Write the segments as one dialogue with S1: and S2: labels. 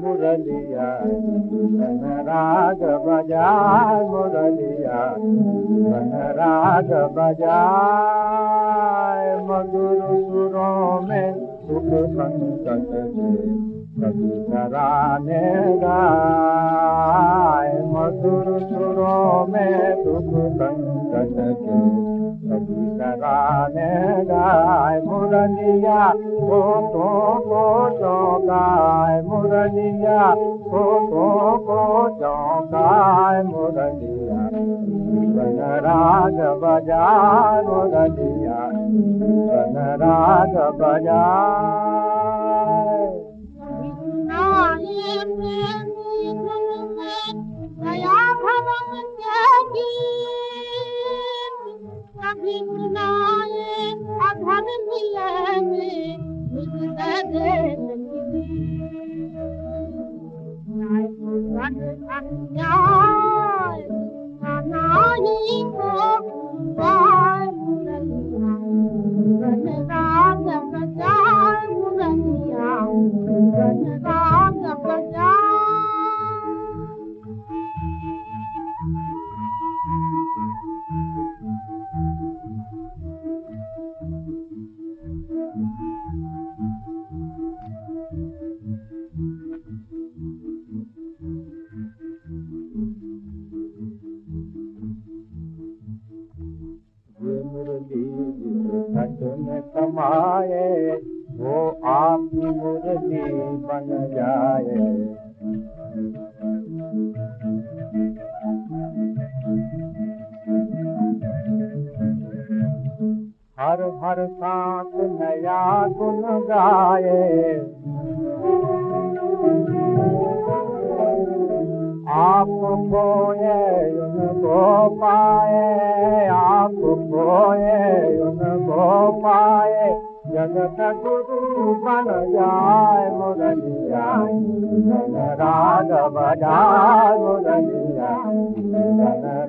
S1: मुरलिया वन राग बजाय मुरलिया वन राग बजाय मधुर सुरों में सुख गाय मधुर सुरों में सुख संकट से कभी कराने गाय मुरलिया को तो को चौकाय मुरलिया को तो को चौकाय मुरलिया वन राग बजा मुरलिया वन राग बजा
S2: Murna'yı adhanın yemi
S1: Müjdedir Nâifun rakıtan ya में समाए वो आपकी मुरली बन जाए। हर हर सांस नया गुन गाए आप खोए उनको पाए आप पाए जगत गुरु धन राग बजाए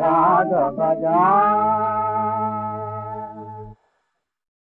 S1: राग बजाए